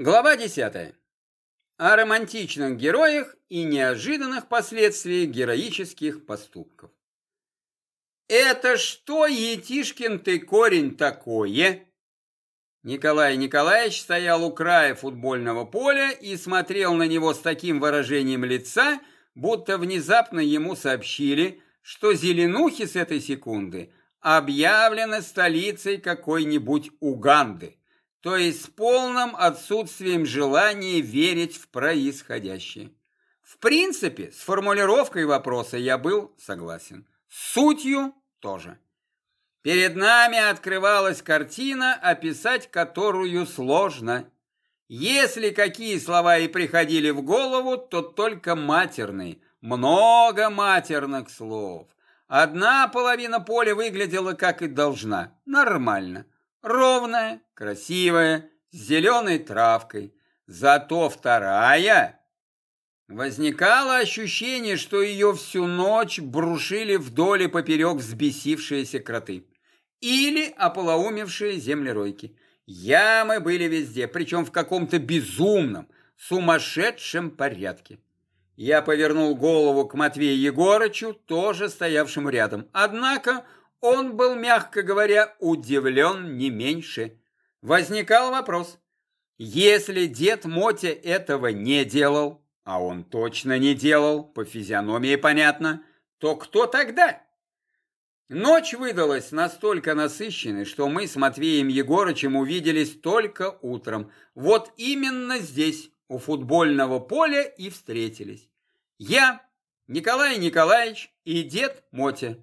Глава 10. О романтичных героях и неожиданных последствиях героических поступков. «Это что, Етишкин ты корень такое?» Николай Николаевич стоял у края футбольного поля и смотрел на него с таким выражением лица, будто внезапно ему сообщили, что Зеленухи с этой секунды объявлены столицей какой-нибудь Уганды то есть с полным отсутствием желания верить в происходящее. В принципе, с формулировкой вопроса я был согласен. С сутью тоже. Перед нами открывалась картина, описать которую сложно. Если какие слова и приходили в голову, то только матерные. Много матерных слов. Одна половина поля выглядела как и должна. Нормально. Ровная, красивая, с зеленой травкой. Зато вторая... Возникало ощущение, что ее всю ночь брушили вдоль и поперек взбесившиеся кроты. Или ополоумевшие землеройки. Ямы были везде, причем в каком-то безумном, сумасшедшем порядке. Я повернул голову к Матвею Егорычу, тоже стоявшему рядом. Однако он был, мягко говоря, удивлен не меньше. Возникал вопрос, если дед Мотя этого не делал, а он точно не делал, по физиономии понятно, то кто тогда? Ночь выдалась настолько насыщенной, что мы с Матвеем Егорычем увиделись только утром. Вот именно здесь, у футбольного поля, и встретились. Я, Николай Николаевич и дед Мотя.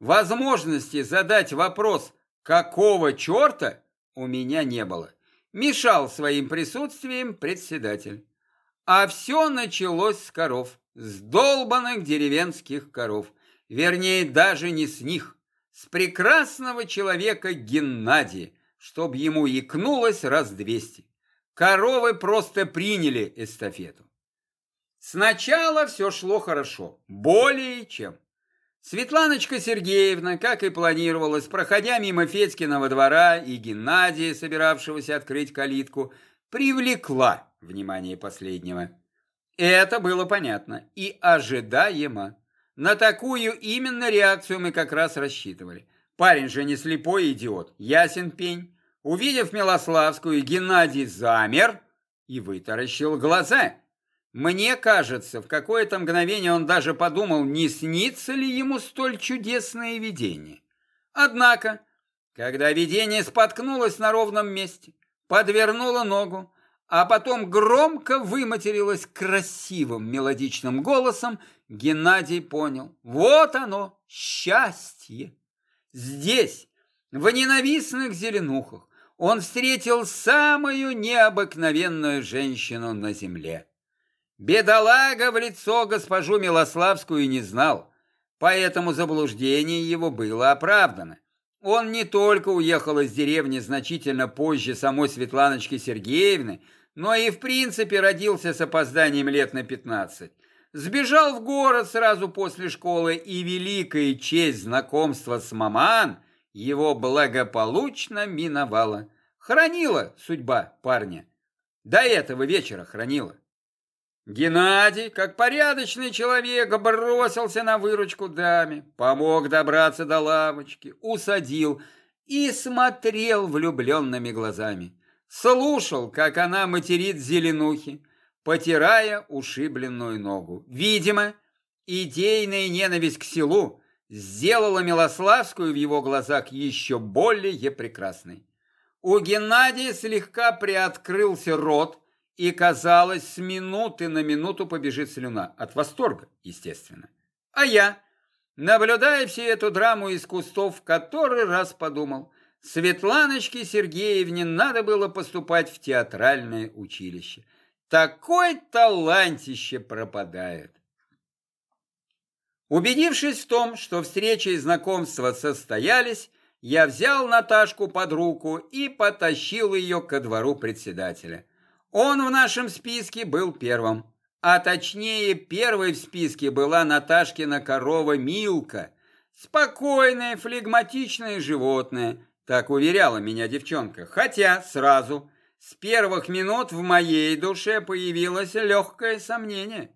Возможности задать вопрос «какого черта?» у меня не было. Мешал своим присутствием председатель. А все началось с коров, с долбанных деревенских коров. Вернее, даже не с них, с прекрасного человека Геннадия, чтоб ему икнулось раз двести. Коровы просто приняли эстафету. Сначала все шло хорошо, более чем. Светланочка Сергеевна, как и планировалось, проходя мимо Федькиного двора и Геннадия, собиравшегося открыть калитку, привлекла внимание последнего. Это было понятно и ожидаемо. На такую именно реакцию мы как раз рассчитывали. Парень же не слепой идиот, ясен пень. Увидев Милославскую, Геннадий замер и вытаращил глаза – мне кажется, в какое-то мгновение он даже подумал, не снится ли ему столь чудесное видение. Однако, когда видение споткнулось на ровном месте, подвернуло ногу, а потом громко выматерилось красивым мелодичным голосом, Геннадий понял, вот оно, счастье. Здесь, в ненавистных зеленухах, он встретил самую необыкновенную женщину на земле. Бедолага в лицо госпожу Милославскую не знал, поэтому заблуждение его было оправдано. Он не только уехал из деревни значительно позже самой Светланочки Сергеевны, но и в принципе родился с опозданием лет на пятнадцать. Сбежал в город сразу после школы, и великая честь знакомства с маман его благополучно миновала. Хранила судьба парня. До этого вечера хранила. Геннадий, как порядочный человек, бросился на выручку даме, помог добраться до лавочки, усадил и смотрел влюбленными глазами. Слушал, как она материт зеленухи, потирая ушибленную ногу. Видимо, идейная ненависть к селу сделала Милославскую в его глазах еще более прекрасной. У Геннадия слегка приоткрылся рот, и, казалось, с минуты на минуту побежит слюна. От восторга, естественно. А я, наблюдая всю эту драму из кустов, который раз подумал, Светланочке Сергеевне надо было поступать в театральное училище. Такой талантище пропадает. Убедившись в том, что встреча и знакомство состоялись, я взял Наташку под руку и потащил ее ко двору председателя. Он в нашем списке был первым. А точнее, первой в списке была Наташкина корова Милка. Спокойное, флегматичное животное, так уверяла меня девчонка. Хотя сразу, с первых минут в моей душе появилось легкое сомнение.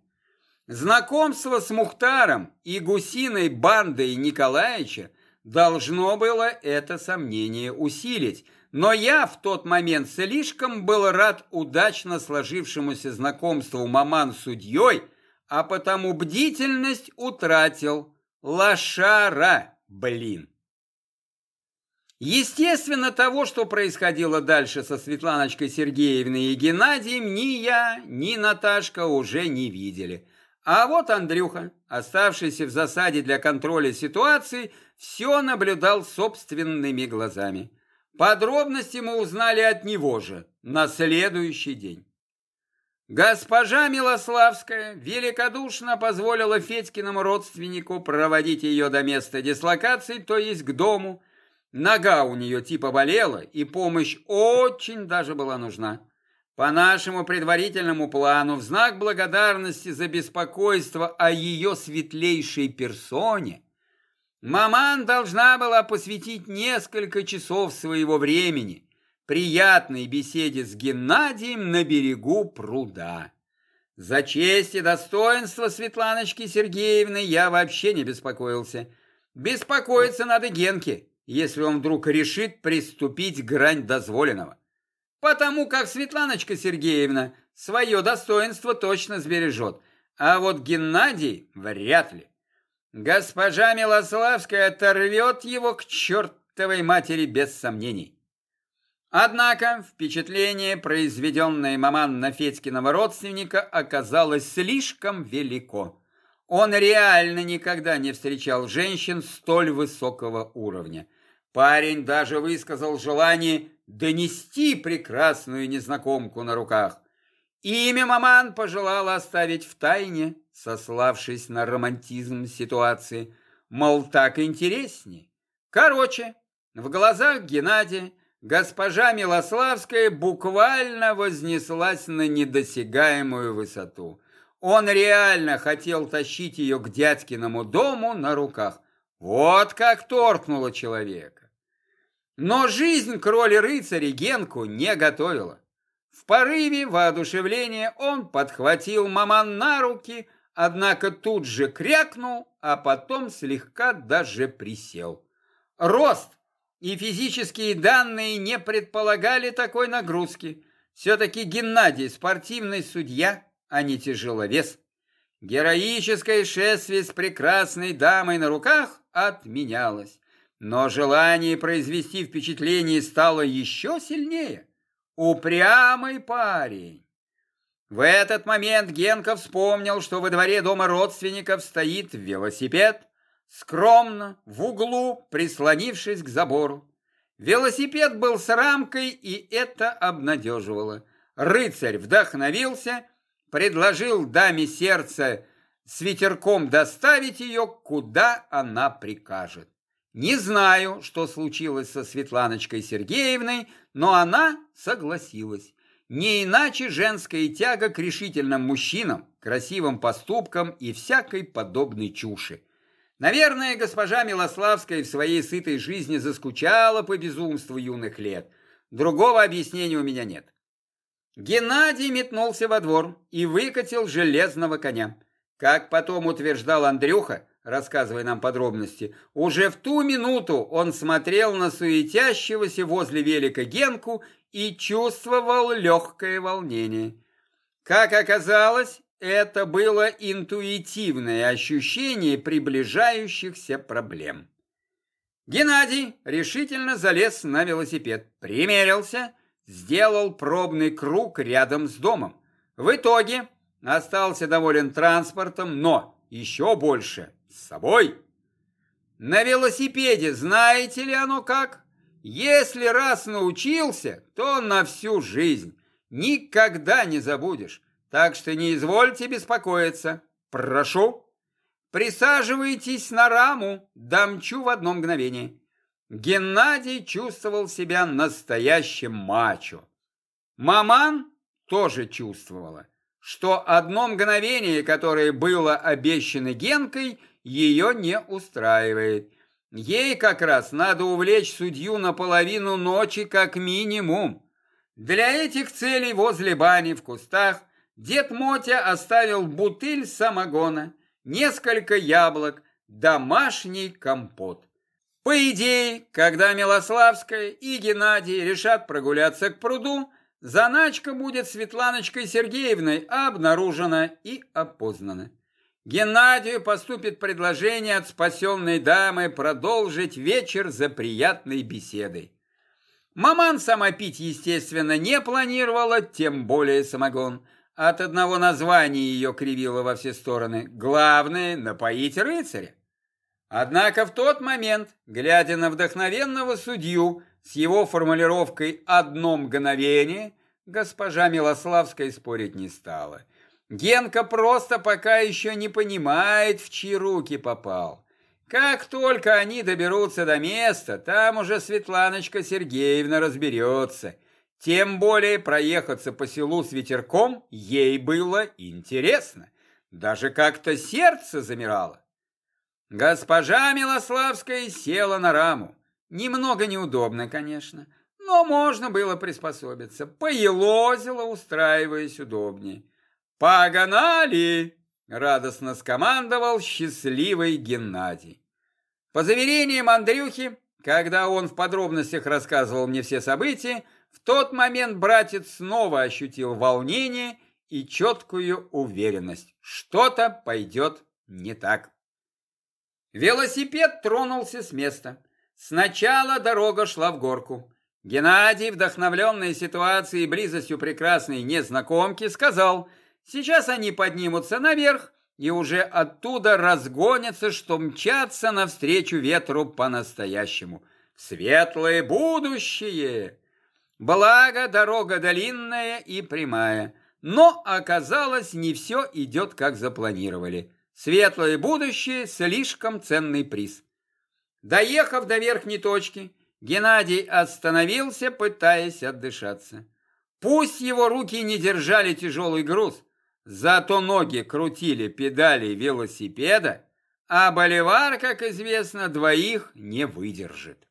Знакомство с Мухтаром и гусиной бандой Николаевича должно было это сомнение усилить, но я в тот момент слишком был рад удачно сложившемуся знакомству маман судьей, а потому бдительность утратил. Лошара, блин. Естественно, того, что происходило дальше со Светланочкой Сергеевной и Геннадием, ни я, ни Наташка уже не видели. А вот Андрюха, оставшийся в засаде для контроля ситуации, все наблюдал собственными глазами. Подробности мы узнали от него же на следующий день. Госпожа Милославская великодушно позволила Федькиному родственнику проводить ее до места дислокации, то есть к дому, Нога у нее типа болела, и помощь очень даже была нужна. По нашему предварительному плану, в знак благодарности за беспокойство о ее светлейшей персоне, маман должна была посвятить несколько часов своего времени приятной беседе с Геннадием на берегу пруда. За честь и достоинство Светланочки Сергеевны я вообще не беспокоился. Беспокоиться надо Генке, если он вдруг решит приступить к грань дозволенного. Потому как Светланочка Сергеевна свое достоинство точно сбережет, а вот Геннадий вряд ли. Госпожа Милославская оторвет его к чертовой матери без сомнений. Однако впечатление, произведенное маман на Федькиного родственника, оказалось слишком велико. Он реально никогда не встречал женщин столь высокого уровня. Парень даже высказал желание донести прекрасную незнакомку на руках. Имя маман пожелала оставить в тайне, сославшись на романтизм ситуации. Мол, так интереснее. Короче, в глазах Геннадия госпожа Милославская буквально вознеслась на недосягаемую высоту. Он реально хотел тащить ее к дядькиному дому на руках. Вот как торкнуло человека. Но жизнь кроли-рыцаря Генку не готовила. В порыве воодушевления он подхватил маман на руки, однако тут же крякнул, а потом слегка даже присел. Рост и физические данные не предполагали такой нагрузки. Все-таки Геннадий спортивный судья, а не тяжеловес. Героическое шествие с прекрасной дамой на руках отменялось. Но желание произвести впечатление стало еще сильнее. Упрямый парень. В этот момент Генка вспомнил, что во дворе дома родственников стоит велосипед, скромно, в углу, прислонившись к забору. Велосипед был с рамкой, и это обнадеживало. Рыцарь вдохновился предложил даме сердца с ветерком доставить ее, куда она прикажет. Не знаю, что случилось со Светланочкой Сергеевной, но она согласилась. Не иначе женская тяга к решительным мужчинам, красивым поступкам и всякой подобной чуши. Наверное, госпожа Милославская в своей сытой жизни заскучала по безумству юных лет. Другого объяснения у меня нет. Геннадий метнулся во двор и выкатил железного коня. Как потом утверждал Андрюха, рассказывая нам подробности, уже в ту минуту он смотрел на суетящегося возле велика Генку и чувствовал легкое волнение. Как оказалось, это было интуитивное ощущение приближающихся проблем. Геннадий решительно залез на велосипед, примерился сделал пробный круг рядом с домом. В итоге остался доволен транспортом, но еще больше с собой. На велосипеде знаете ли оно как? Если раз научился, то на всю жизнь. Никогда не забудешь. Так что не извольте беспокоиться. Прошу. Присаживайтесь на раму, дамчу в одно мгновение. Геннадий чувствовал себя настоящим мачо. Маман тоже чувствовала, что одно мгновение, которое было обещано Генкой, ее не устраивает. Ей как раз надо увлечь судью на половину ночи как минимум. Для этих целей возле бани в кустах дед Мотя оставил бутыль самогона, несколько яблок, домашний компот. По идее, когда Милославская и Геннадий решат прогуляться к пруду, заначка будет Светланочкой Сергеевной обнаружена и опознана. Геннадию поступит предложение от спасенной дамы продолжить вечер за приятной беседой. Маман сама пить, естественно, не планировала, тем более самогон. От одного названия ее кривило во все стороны. Главное – напоить рыцаря. Однако в тот момент, глядя на вдохновенного судью с его формулировкой «одно мгновение», госпожа Милославская спорить не стала. Генка просто пока еще не понимает, в чьи руки попал. Как только они доберутся до места, там уже Светланочка Сергеевна разберется. Тем более проехаться по селу с ветерком ей было интересно. Даже как-то сердце замирало. Госпожа Милославская села на раму. Немного неудобно, конечно, но можно было приспособиться. Поелозила, устраиваясь удобнее. «Погнали!» — радостно скомандовал счастливый Геннадий. По заверениям Андрюхи, когда он в подробностях рассказывал мне все события, в тот момент братец снова ощутил волнение и четкую уверенность. Что-то пойдет не так. Велосипед тронулся с места. Сначала дорога шла в горку. Геннадий, вдохновленный ситуацией и близостью прекрасной незнакомки, сказал, сейчас они поднимутся наверх и уже оттуда разгонятся, что мчатся навстречу ветру по-настоящему. Светлое будущее! Благо, дорога длинная и прямая, но оказалось, не все идет, как запланировали. Светлое будущее – слишком ценный приз. Доехав до верхней точки, Геннадий остановился, пытаясь отдышаться. Пусть его руки не держали тяжелый груз, зато ноги крутили педали велосипеда, а боливар, как известно, двоих не выдержит.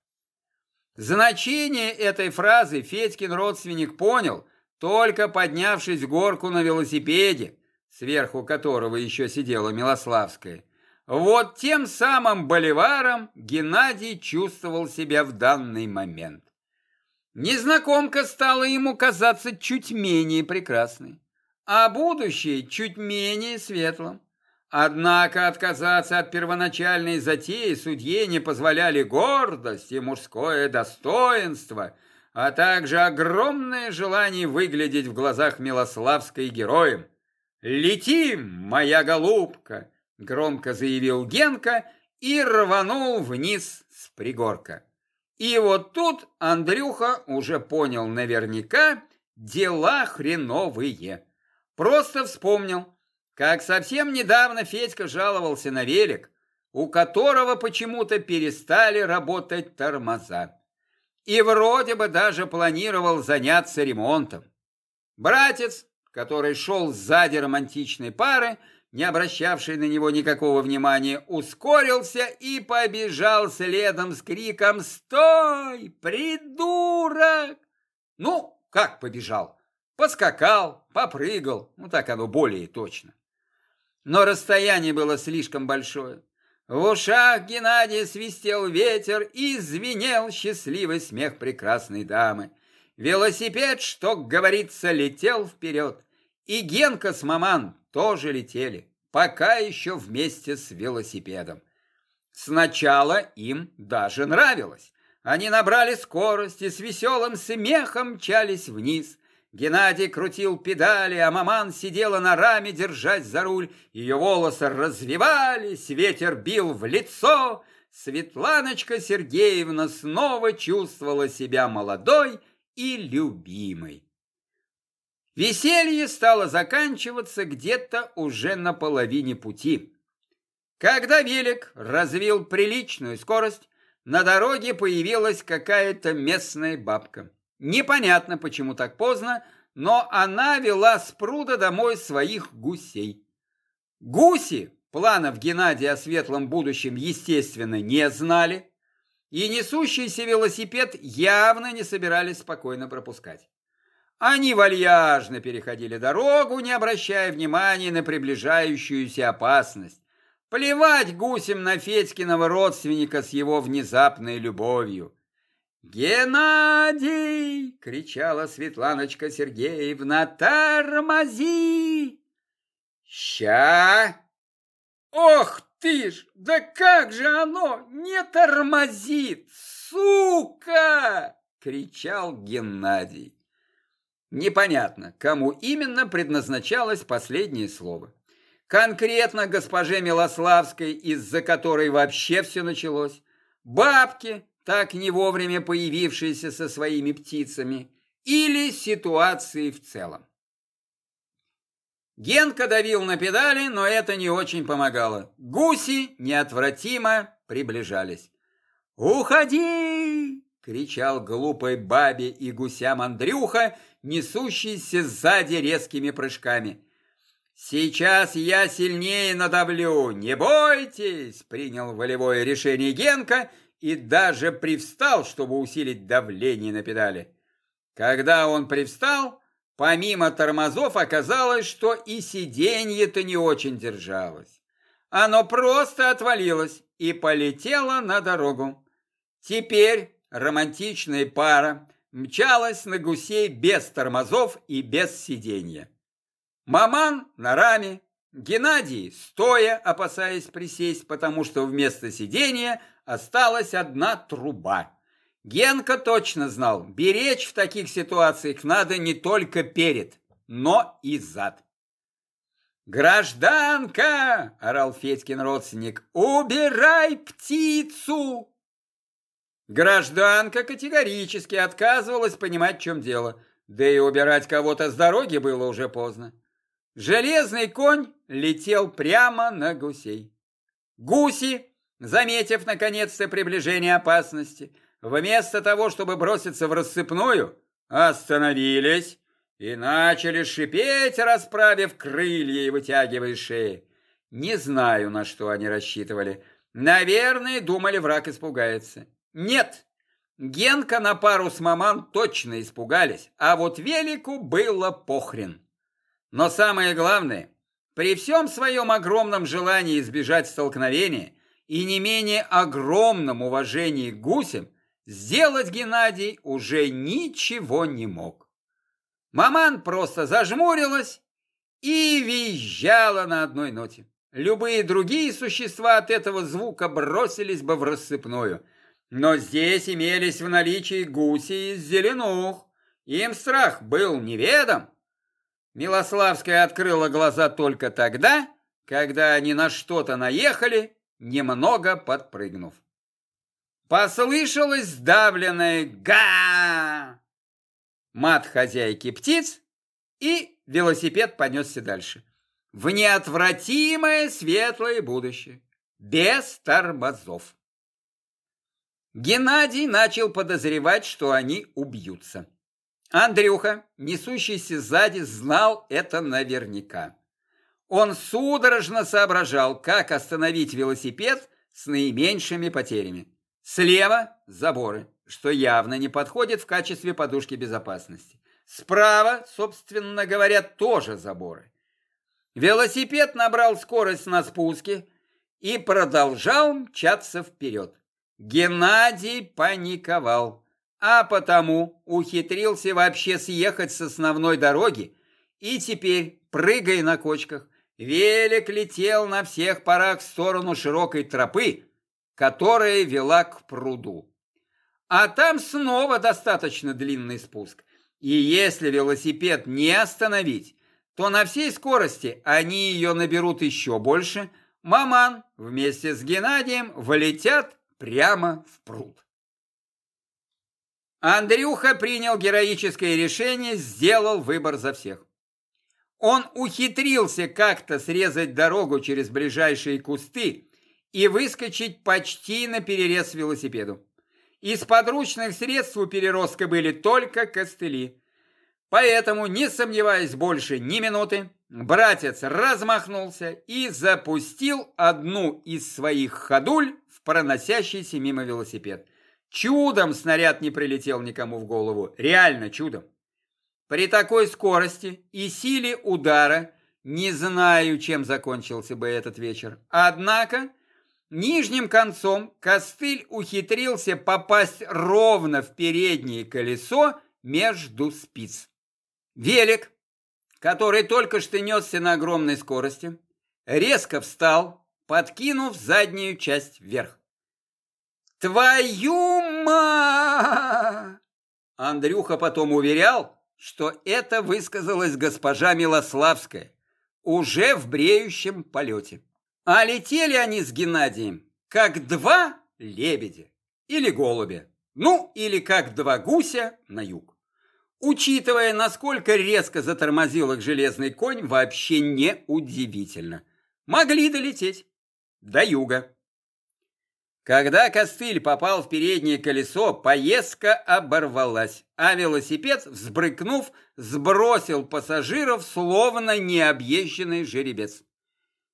Значение этой фразы Федькин родственник понял, только поднявшись в горку на велосипеде, сверху которого еще сидела Милославская. Вот тем самым боливаром Геннадий чувствовал себя в данный момент. Незнакомка стала ему казаться чуть менее прекрасной, а будущее чуть менее светлым. Однако отказаться от первоначальной затеи судье не позволяли гордость и мужское достоинство, а также огромное желание выглядеть в глазах Милославской героем. «Летим, моя голубка!» — громко заявил Генка и рванул вниз с пригорка. И вот тут Андрюха уже понял наверняка, дела хреновые. Просто вспомнил, как совсем недавно Федька жаловался на велик, у которого почему-то перестали работать тормоза. И вроде бы даже планировал заняться ремонтом. Братец который шел сзади романтичной пары, не обращавший на него никакого внимания, ускорился и побежал следом с криком «Стой, придурок!» Ну, как побежал? Поскакал, попрыгал, ну так оно более точно. Но расстояние было слишком большое. В ушах Геннадия свистел ветер и звенел счастливый смех прекрасной дамы. Велосипед, что говорится, летел вперед. И Генка с Маман тоже летели, пока еще вместе с велосипедом. Сначала им даже нравилось. Они набрали скорость и с веселым смехом мчались вниз. Геннадий крутил педали, а маман сидела на раме, держась за руль. Ее волосы развивались, ветер бил в лицо. Светланочка Сергеевна снова чувствовала себя молодой и любимой. Веселье стало заканчиваться где-то уже на половине пути. Когда велик развил приличную скорость, на дороге появилась какая-то местная бабка. Непонятно, почему так поздно, но она вела с пруда домой своих гусей. Гуси планов Геннадия о светлом будущем, естественно, не знали, и несущийся велосипед явно не собирались спокойно пропускать. Они вальяжно переходили дорогу, не обращая внимания на приближающуюся опасность. Плевать гусем на Федькиного родственника с его внезапной любовью. «Геннадий!» — кричала Светланочка Сергеевна. «Тормози!» «Ща!» «Ох ты ж! Да как же оно не тормозит, сука!» — кричал Геннадий. Непонятно, кому именно предназначалось последнее слово. Конкретно госпоже Милославской, из-за которой вообще все началось, бабке, так не вовремя появившейся со своими птицами, или ситуации в целом. Генка давил на педали, но это не очень помогало. Гуси неотвратимо приближались. «Уходи!» — кричал глупой бабе и гусям Андрюха, несущийся сзади резкими прыжками. «Сейчас я сильнее надавлю, не бойтесь!» Принял волевое решение Генка и даже привстал, чтобы усилить давление на педали. Когда он привстал, помимо тормозов оказалось, что и сиденье-то не очень держалось. Оно просто отвалилось и полетело на дорогу. Теперь романтичная пара мчалась на гусей без тормозов и без сиденья. Маман на раме, Геннадий стоя, опасаясь присесть, потому что вместо сидения осталась одна труба. Генка точно знал, беречь в таких ситуациях надо не только перед, но и зад. «Гражданка!» – орал Федькин родственник. «Убирай птицу!» Гражданка категорически отказывалась понимать, в чем дело, да и убирать кого-то с дороги было уже поздно. Железный конь летел прямо на гусей. Гуси, заметив наконец-то приближение опасности, вместо того, чтобы броситься в рассыпную, остановились и начали шипеть, расправив крылья и вытягивая шеи. Не знаю, на что они рассчитывали. Наверное, думали, враг испугается. Нет, Генка на пару с маман точно испугались, а вот Велику было похрен. Но самое главное, при всем своем огромном желании избежать столкновения и не менее огромном уважении к гусям, сделать Геннадий уже ничего не мог. Маман просто зажмурилась и визжала на одной ноте. Любые другие существа от этого звука бросились бы в рассыпную – но здесь имелись в наличии гуси из зеленух. Им страх был неведом. Милославская открыла глаза только тогда, когда они на что-то наехали, немного подпрыгнув. Послышалось сдавленное «га!» Мат хозяйки птиц, и велосипед понесся дальше. В неотвратимое светлое будущее, без тормозов. Геннадий начал подозревать, что они убьются. Андрюха, несущийся сзади, знал это наверняка. Он судорожно соображал, как остановить велосипед с наименьшими потерями. Слева – заборы, что явно не подходит в качестве подушки безопасности. Справа, собственно говоря, тоже заборы. Велосипед набрал скорость на спуске и продолжал мчаться вперед. Геннадий паниковал, а потому ухитрился вообще съехать с основной дороги и теперь, прыгая на кочках, велик летел на всех парах в сторону широкой тропы, которая вела к пруду. А там снова достаточно длинный спуск, и если велосипед не остановить, то на всей скорости они ее наберут еще больше, Маман вместе с Геннадием влетят прямо в пруд. Андрюха принял героическое решение, сделал выбор за всех. Он ухитрился как-то срезать дорогу через ближайшие кусты и выскочить почти на перерез велосипеду. Из подручных средств у переростка были только костыли. Поэтому, не сомневаясь больше ни минуты, братец размахнулся и запустил одну из своих ходуль проносящийся мимо велосипед. Чудом снаряд не прилетел никому в голову. Реально чудом. При такой скорости и силе удара не знаю, чем закончился бы этот вечер. Однако нижним концом костыль ухитрился попасть ровно в переднее колесо между спиц. Велик, который только что несся на огромной скорости, резко встал, подкинув заднюю часть вверх. «Твою ма!» Андрюха потом уверял, что это высказалась госпожа Милославская, уже в бреющем полете. А летели они с Геннадием, как два лебедя или голубя, ну или как два гуся на юг. Учитывая, насколько резко затормозил их железный конь, вообще не удивительно. Могли долететь до юга. Когда костыль попал в переднее колесо, поездка оборвалась, а велосипед, взбрыкнув, сбросил пассажиров, словно необъезженный жеребец.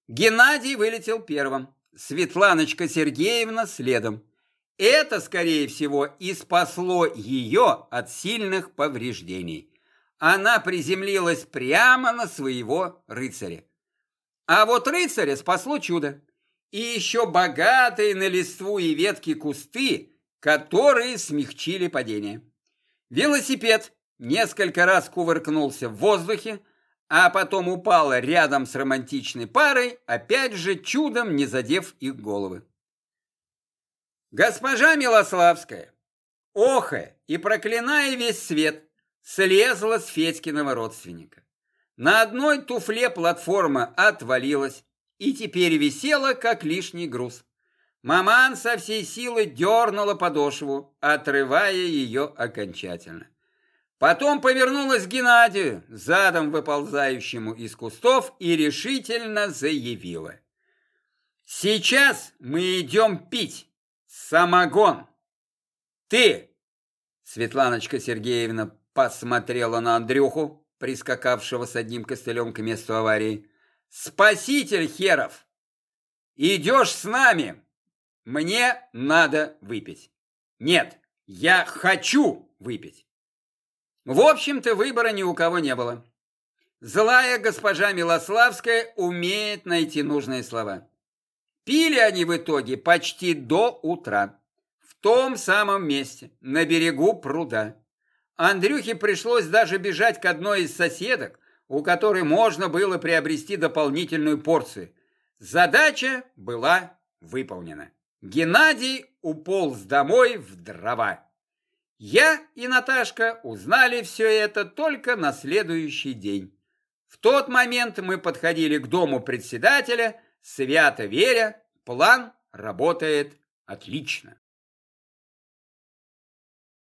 Геннадий вылетел первым, Светланочка Сергеевна следом. Это, скорее всего, и спасло ее от сильных повреждений. Она приземлилась прямо на своего рыцаря. А вот рыцаря спасло чудо и еще богатые на листву и ветки кусты, которые смягчили падение. Велосипед несколько раз кувыркнулся в воздухе, а потом упал рядом с романтичной парой, опять же чудом не задев их головы. Госпожа Милославская, охая и проклиная весь свет, слезла с Федькиного родственника. На одной туфле платформа отвалилась, и теперь висела, как лишний груз. Маман со всей силы дернула подошву, отрывая ее окончательно. Потом повернулась к Геннадию, задом выползающему из кустов, и решительно заявила. «Сейчас мы идем пить самогон. Ты!» Светланочка Сергеевна посмотрела на Андрюху, прискакавшего с одним костылем к месту аварии. Спаситель херов! Идешь с нами? Мне надо выпить. Нет, я хочу выпить. В общем-то, выбора ни у кого не было. Злая госпожа Милославская умеет найти нужные слова. Пили они в итоге почти до утра. В том самом месте, на берегу пруда. Андрюхе пришлось даже бежать к одной из соседок, у которой можно было приобрести дополнительную порцию. Задача была выполнена. Геннадий уполз домой в дрова. Я и Наташка узнали все это только на следующий день. В тот момент мы подходили к дому председателя, свято веря, план работает отлично.